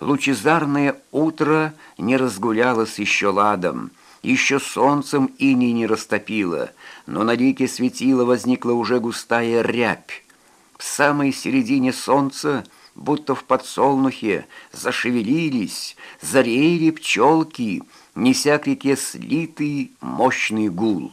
Лучезарное утро не разгулялось еще ладом, еще солнцем иней не растопило, но на лике светила возникла уже густая рябь. В самой середине солнца, будто в подсолнухе, зашевелились, зареяли пчелки, неся к реке слитый мощный гул.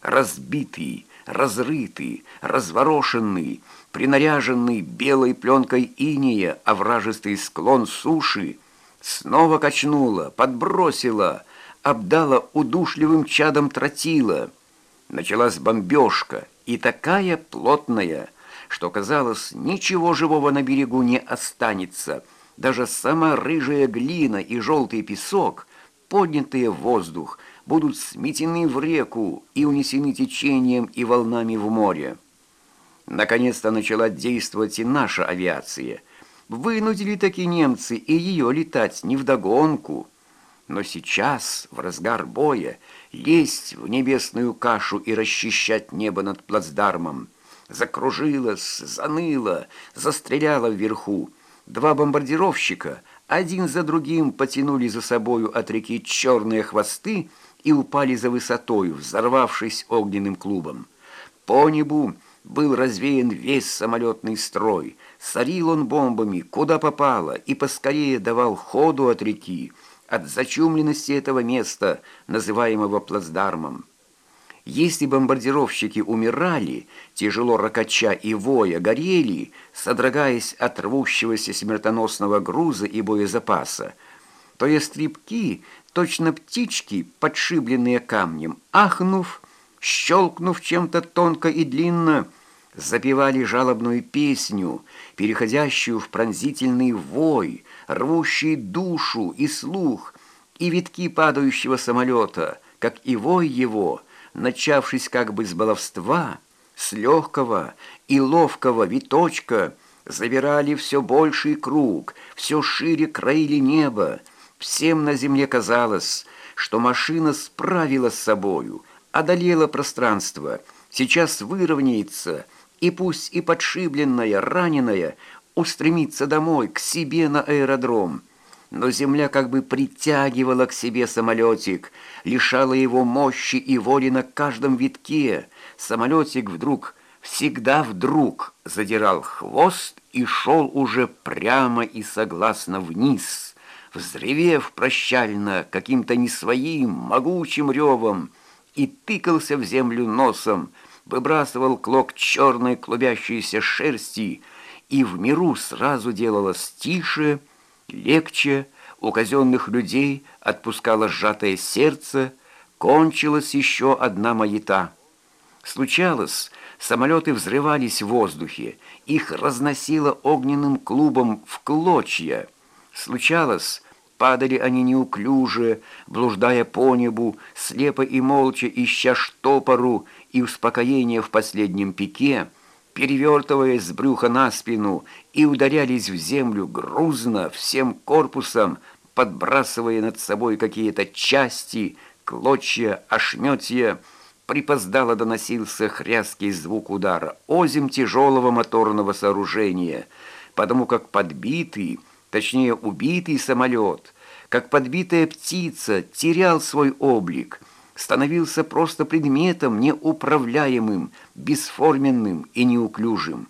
Разбитый, разрытый, разворошенный, принаряженный белой пленкой иния овражистый склон суши, снова качнула, подбросила, обдала удушливым чадом тротила. Началась бомбежка, и такая плотная, что, казалось, ничего живого на берегу не останется. Даже сама рыжая глина и желтый песок, поднятые в воздух, будут сметены в реку и унесены течением и волнами в море. Наконец-то начала действовать и наша авиация. Вынудили такие немцы и ее летать не вдогонку. Но сейчас, в разгар боя, лезть в небесную кашу и расчищать небо над плацдармом. Закружилась, заныла, застреляла вверху. Два бомбардировщика один за другим потянули за собою от реки черные хвосты, и упали за высотою, взорвавшись огненным клубом. По небу был развеян весь самолетный строй. Сорил он бомбами, куда попало, и поскорее давал ходу от реки, от зачумленности этого места, называемого плацдармом. Если бомбардировщики умирали, тяжело ракача и воя горели, содрогаясь от рвущегося смертоносного груза и боезапаса, то ястребки точно птички, подшибленные камнем, ахнув, щелкнув чем-то тонко и длинно, запевали жалобную песню, переходящую в пронзительный вой, рвущий душу и слух, и витки падающего самолета, как и вой его, начавшись как бы с баловства, с легкого и ловкого виточка, забирали все больший круг, все шире краили небо, Всем на земле казалось, что машина справилась с собою, одолела пространство, сейчас выровняется, и пусть и подшибленная, раненая, устремится домой, к себе на аэродром. Но земля как бы притягивала к себе самолетик, лишала его мощи и воли на каждом витке. Самолетик вдруг, всегда вдруг задирал хвост и шел уже прямо и согласно вниз» взревев прощально каким-то не своим могучим ревом, и тыкался в землю носом, выбрасывал клок черной клубящейся шерсти, и в миру сразу делалось тише, легче, у казенных людей отпускало сжатое сердце, кончилась еще одна маята. Случалось, самолеты взрывались в воздухе, их разносило огненным клубом в клочья. Случалось, Падали они неуклюже, блуждая по небу, слепо и молча ища штопору и успокоение в последнем пике, перевертываясь с брюха на спину и ударялись в землю грузно всем корпусом, подбрасывая над собой какие-то части, клочья, ошметья. Припоздало доносился хряский звук удара озим тяжелого моторного сооружения, потому как подбитый, точнее убитый самолет, как подбитая птица, терял свой облик, становился просто предметом неуправляемым, бесформенным и неуклюжим.